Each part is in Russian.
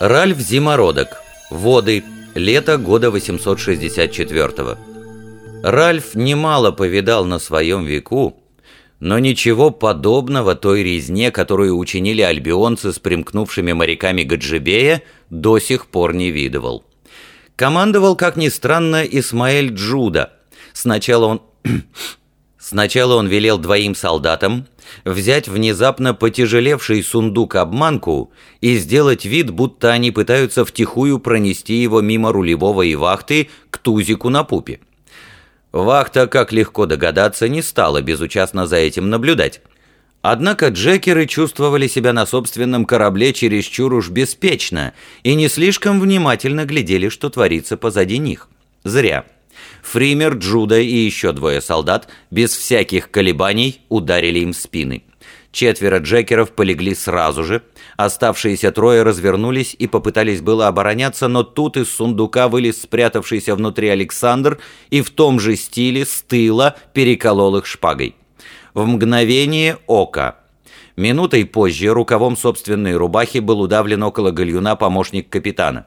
Ральф Зимородок. Воды. Лето года 864 Ральф немало повидал на своем веку, но ничего подобного той резне, которую учинили альбионцы с примкнувшими моряками Гаджибея, до сих пор не видывал. Командовал, как ни странно, Исмаэль Джуда. Сначала он... Сначала он велел двоим солдатам взять внезапно потяжелевший сундук-обманку и сделать вид, будто они пытаются втихую пронести его мимо рулевого и вахты к тузику на пупе. Вахта, как легко догадаться, не стала безучастно за этим наблюдать. Однако джекеры чувствовали себя на собственном корабле чересчур уж беспечно и не слишком внимательно глядели, что творится позади них. Зря. Фример, Джуда и еще двое солдат без всяких колебаний ударили им в спины. Четверо джекеров полегли сразу же, оставшиеся трое развернулись и попытались было обороняться, но тут из сундука вылез спрятавшийся внутри Александр и в том же стиле с тыла переколол их шпагой. В мгновение ока. Минутой позже рукавом собственной рубахи был удавлен около гальюна помощник капитана.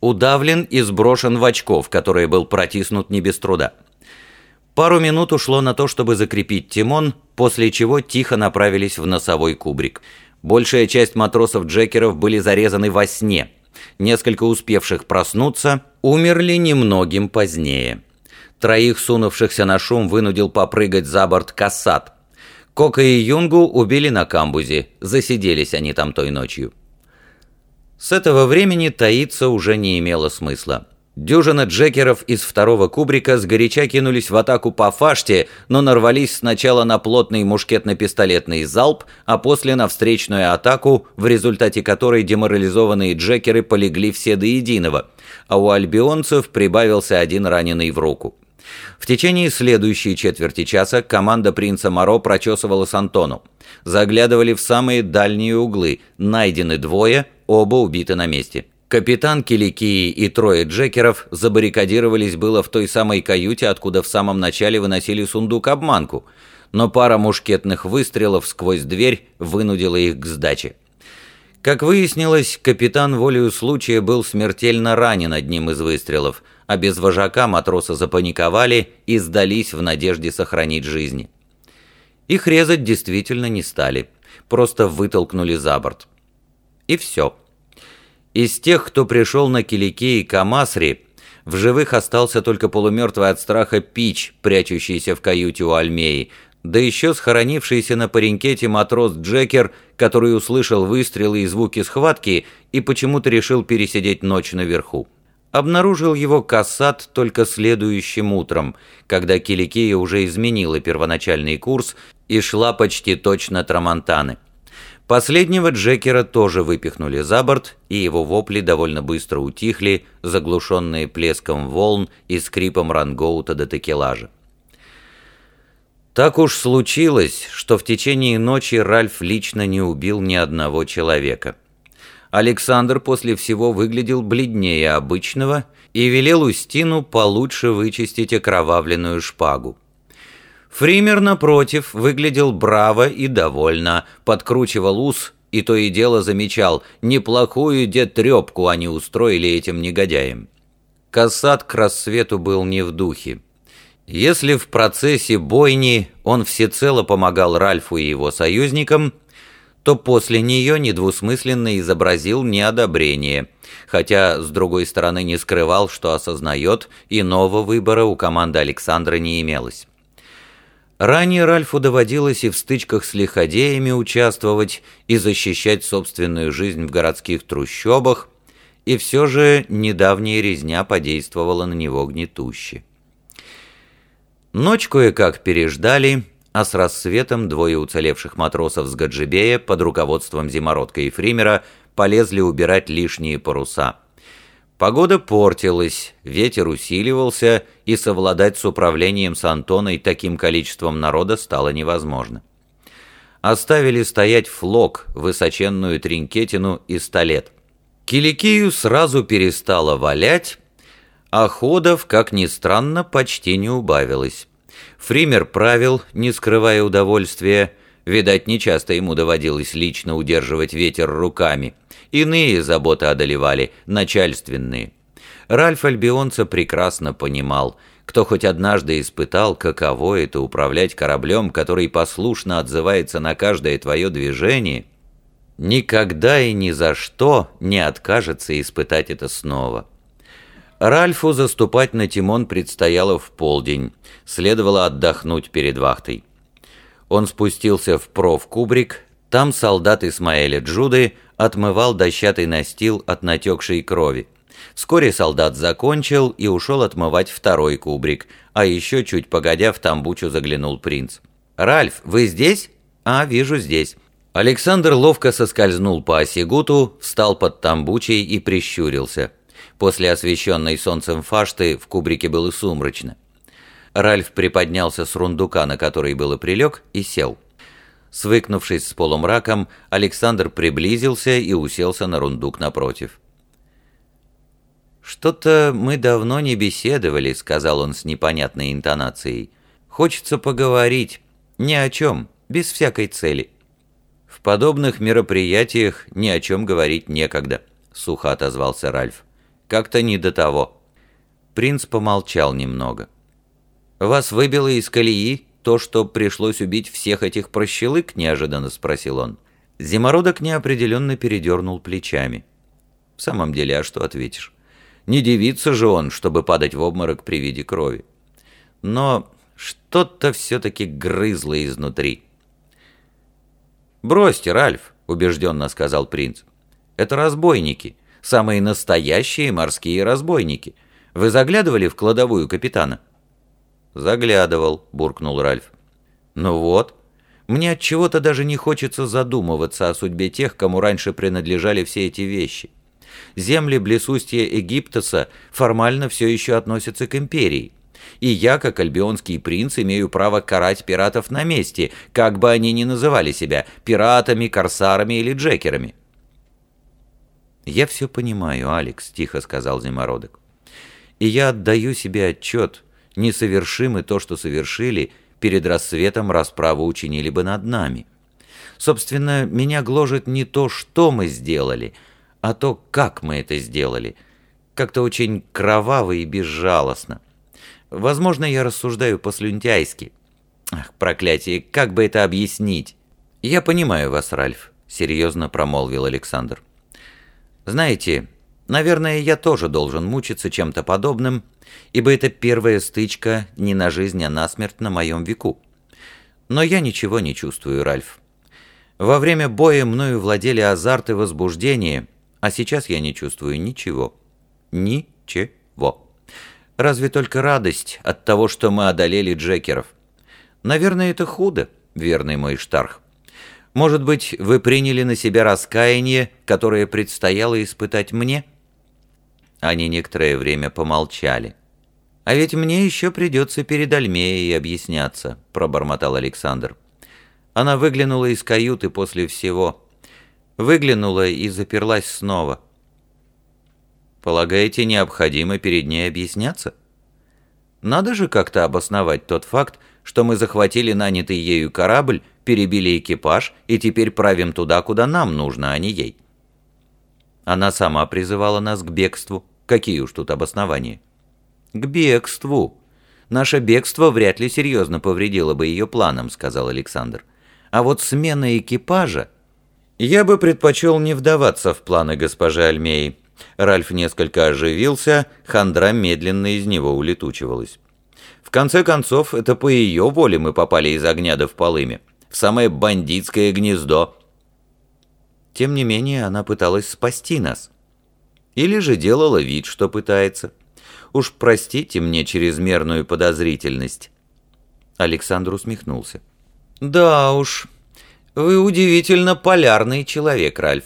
Удавлен и сброшен в очков, который был протиснут не без труда. Пару минут ушло на то, чтобы закрепить тимон, после чего тихо направились в носовой кубрик. Большая часть матросов-джекеров были зарезаны во сне. Несколько успевших проснуться умерли немногим позднее. Троих сунувшихся на шум вынудил попрыгать за борт кассат. Кока и Юнгу убили на камбузе, засиделись они там той ночью. С этого времени таиться уже не имело смысла. Дюжина джекеров из второго кубрика сгоряча кинулись в атаку по фаште, но нарвались сначала на плотный мушкетно-пистолетный залп, а после на встречную атаку, в результате которой деморализованные джекеры полегли все до единого, а у альбионцев прибавился один раненый в руку. В течение следующей четверти часа команда принца Моро прочесывала Сантону. Заглядывали в самые дальние углы, найдены двое, оба убиты на месте. Капитан Киликии и трое джекеров забаррикадировались было в той самой каюте, откуда в самом начале выносили сундук-обманку, но пара мушкетных выстрелов сквозь дверь вынудила их к сдаче. Как выяснилось, капитан волею случая был смертельно ранен одним из выстрелов, а без вожака матросы запаниковали и сдались в надежде сохранить жизни. Их резать действительно не стали, просто вытолкнули за борт. И все. Из тех, кто пришел на Килике и Камасри, в живых остался только полумертвый от страха Пич, прячущийся в каюте у Альмеи, да еще схоронившийся на паренкете матрос Джекер, который услышал выстрелы и звуки схватки и почему-то решил пересидеть ночь наверху. Обнаружил его Кассат только следующим утром, когда Киликея уже изменила первоначальный курс и шла почти точно Трамонтаны. Последнего Джекера тоже выпихнули за борт, и его вопли довольно быстро утихли, заглушенные плеском волн и скрипом рангоута до текелажа. Так уж случилось, что в течение ночи Ральф лично не убил ни одного человека. Александр после всего выглядел бледнее обычного и велел Устину получше вычистить окровавленную шпагу. Фример, напротив, выглядел браво и довольно, подкручивал ус и то и дело замечал, неплохую детрепку они устроили этим негодяям. Кассат к рассвету был не в духе. Если в процессе бойни он всецело помогал Ральфу и его союзникам, то после нее недвусмысленно изобразил неодобрение, хотя, с другой стороны, не скрывал, что осознает, иного выбора у команды Александра не имелось. Ранее Ральфу доводилось и в стычках с лиходеями участвовать, и защищать собственную жизнь в городских трущобах, и все же недавняя резня подействовала на него гнетуще. Ночь кое-как переждали, а с рассветом двое уцелевших матросов с Гаджибея под руководством Зимородка и Фримера полезли убирать лишние паруса – Погода портилась, ветер усиливался, и совладать с управлением с Антоной таким количеством народа стало невозможно. Оставили стоять флок, высоченную тринкетину и столет. Киликию сразу перестала валять, а ходов, как ни странно, почти не убавилось. Фример правил, не скрывая удовольствия, Видать, нечасто ему доводилось лично удерживать ветер руками. Иные заботы одолевали, начальственные. Ральф Альбионца прекрасно понимал, кто хоть однажды испытал, каково это управлять кораблем, который послушно отзывается на каждое твое движение, никогда и ни за что не откажется испытать это снова. Ральфу заступать на Тимон предстояло в полдень, следовало отдохнуть перед вахтой. Он спустился в профкубрик, там солдат Исмаэля Джуды отмывал дощатый настил от натекшей крови. Вскоре солдат закончил и ушел отмывать второй кубрик, а еще чуть погодя в тамбучу заглянул принц. «Ральф, вы здесь?» «А, вижу, здесь». Александр ловко соскользнул по осигуту, встал под тамбучей и прищурился. После освещенной солнцем фашты в кубрике было сумрачно. Ральф приподнялся с рундука, на который было прилег, и сел. Свыкнувшись с полумраком, Александр приблизился и уселся на рундук напротив. «Что-то мы давно не беседовали», — сказал он с непонятной интонацией. «Хочется поговорить. Ни о чем, без всякой цели». «В подобных мероприятиях ни о чем говорить некогда», — сухо отозвался Ральф. «Как-то не до того». Принц помолчал немного. «Вас выбило из колеи то, что пришлось убить всех этих прощелык?» – неожиданно спросил он. Зимородок неопределенно передернул плечами. «В самом деле, а что ответишь? Не девица же он, чтобы падать в обморок при виде крови. Но что-то все-таки грызло изнутри». «Бросьте, Ральф», – убежденно сказал принц. «Это разбойники, самые настоящие морские разбойники. Вы заглядывали в кладовую капитана?» «Заглядывал», — буркнул Ральф. «Ну вот. Мне от чего то даже не хочется задумываться о судьбе тех, кому раньше принадлежали все эти вещи. Земли блесустья Египтоса формально все еще относятся к империи. И я, как альбионский принц, имею право карать пиратов на месте, как бы они ни называли себя, пиратами, корсарами или джекерами». «Я все понимаю, Алекс», — тихо сказал Зимородок. «И я отдаю себе отчет» несовершимы то, что совершили, перед рассветом расправу учинили бы над нами. Собственно, меня гложет не то, что мы сделали, а то, как мы это сделали. Как-то очень кроваво и безжалостно. Возможно, я рассуждаю по-слюнтяйски. Ах, проклятие, как бы это объяснить? Я понимаю вас, Ральф, серьезно промолвил Александр. Знаете, Наверное, я тоже должен мучиться чем-то подобным, ибо это первая стычка не на жизнь, а на смерть на моем веку. Но я ничего не чувствую, Ральф. Во время боя мною владели азарт и возбуждение, а сейчас я не чувствую ничего. Ничего. Разве только радость от того, что мы одолели Джекеров. Наверное, это худо, верный мой Штарх. Может быть, вы приняли на себя раскаяние, которое предстояло испытать мне?» Они некоторое время помолчали. «А ведь мне еще придется перед Альмеей объясняться», — пробормотал Александр. Она выглянула из каюты после всего. Выглянула и заперлась снова. «Полагаете, необходимо перед ней объясняться?» «Надо же как-то обосновать тот факт, что мы захватили нанятый ею корабль, перебили экипаж и теперь правим туда, куда нам нужно, а не ей». Она сама призывала нас к бегству. Какие уж тут обоснования? К бегству. Наше бегство вряд ли серьезно повредило бы ее планам, сказал Александр. А вот смена экипажа... Я бы предпочел не вдаваться в планы госпожи Альмеи. Ральф несколько оживился, хандра медленно из него улетучивалась. В конце концов, это по ее воле мы попали из огня до в полыми, в самое бандитское гнездо. Тем не менее, она пыталась спасти нас. Или же делала вид, что пытается. Уж простите мне чрезмерную подозрительность. Александр усмехнулся. Да уж, вы удивительно полярный человек, Ральф.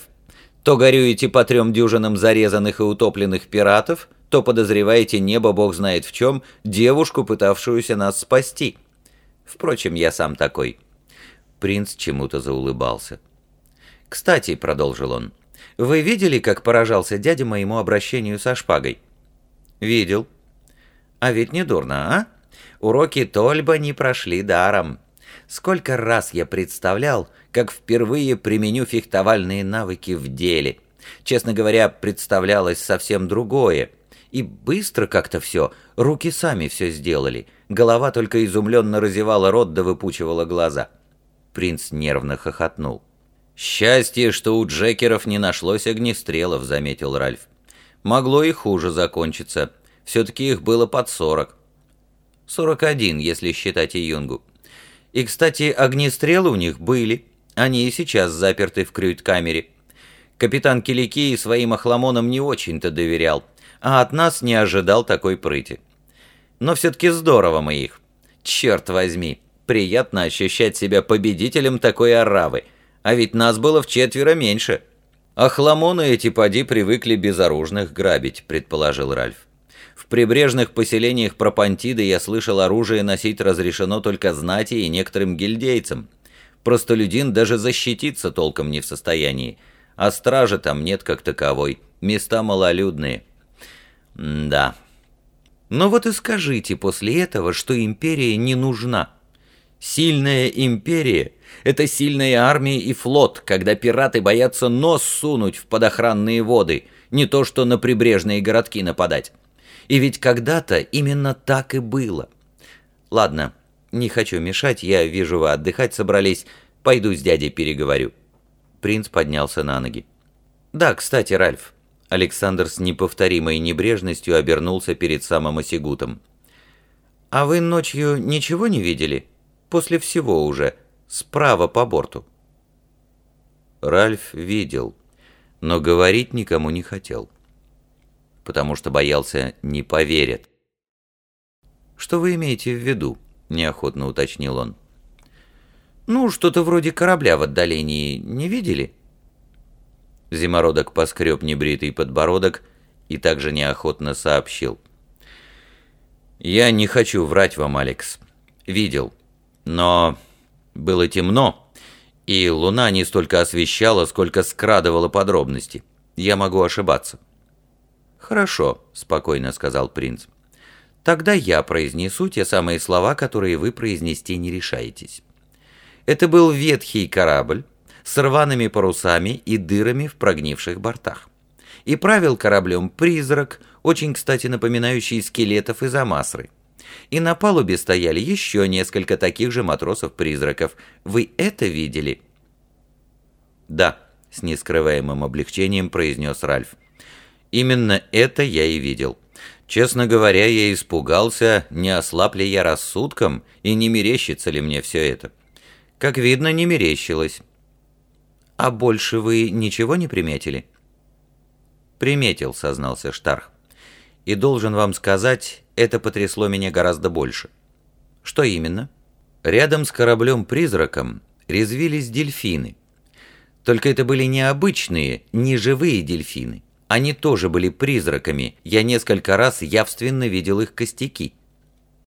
То горюете по трем дюжинам зарезанных и утопленных пиратов, то подозреваете небо бог знает в чем девушку, пытавшуюся нас спасти. Впрочем, я сам такой. Принц чему-то заулыбался. «Кстати», — продолжил он, — вы видели, как поражался дядя моему обращению со шпагой?» «Видел». «А ведь не дурно, а? Уроки Тольба не прошли даром. Сколько раз я представлял, как впервые применю фехтовальные навыки в деле. Честно говоря, представлялось совсем другое. И быстро как-то все, руки сами все сделали. Голова только изумленно разевала рот да выпучивала глаза. Принц нервно хохотнул. «Счастье, что у Джекеров не нашлось огнестрелов», — заметил Ральф. «Могло и хуже закончиться. Все-таки их было под сорок». «Сорок один, если считать и Юнгу. И, кстати, огнестрелы у них были. Они и сейчас заперты в крюйт-камере. Капитан Киликии своим охламонам не очень-то доверял, а от нас не ожидал такой прыти. Но все-таки здорово мы их. Черт возьми, приятно ощущать себя победителем такой оравы, а ведь нас было в четверо меньше. Охламоны эти поди привыкли безоружных грабить, предположил Ральф. В прибрежных поселениях Пропантиды я слышал, оружие носить разрешено только знати и некоторым гильдейцам. Простолюдин даже защититься толком не в состоянии, а стражи там нет как таковой, места малолюдные. М да. Но вот и скажите после этого, что империя не нужна. Сильная империя — это сильная армия и флот, когда пираты боятся нос сунуть в подохранные воды, не то что на прибрежные городки нападать. И ведь когда-то именно так и было. Ладно, не хочу мешать, я вижу, вы отдыхать собрались, пойду с дядей переговорю. Принц поднялся на ноги. Да, кстати, Ральф. Александр с неповторимой небрежностью обернулся перед самым осигутом. «А вы ночью ничего не видели? После всего уже. Справа по борту». Ральф видел, но говорить никому не хотел потому что боялся, не поверят. «Что вы имеете в виду?» – неохотно уточнил он. «Ну, что-то вроде корабля в отдалении не видели?» Зимородок поскреб небритый подбородок и также неохотно сообщил. «Я не хочу врать вам, Алекс. Видел. Но было темно, и луна не столько освещала, сколько скрадывала подробности. Я могу ошибаться». «Хорошо», — спокойно сказал принц. «Тогда я произнесу те самые слова, которые вы произнести не решаетесь. Это был ветхий корабль с рваными парусами и дырами в прогнивших бортах. И правил кораблем призрак, очень, кстати, напоминающий скелетов из Амасры. И на палубе стояли еще несколько таких же матросов-призраков. Вы это видели?» «Да», — с нескрываемым облегчением произнес Ральф. Именно это я и видел. Честно говоря, я испугался, не ослаб ли я рассудком и не мерещится ли мне все это. Как видно, не мерещилось. «А больше вы ничего не приметили?» «Приметил», — сознался Штарх. «И должен вам сказать, это потрясло меня гораздо больше». «Что именно?» Рядом с кораблем-призраком резвились дельфины. Только это были не обычные, не живые дельфины. Они тоже были призраками, я несколько раз явственно видел их костяки.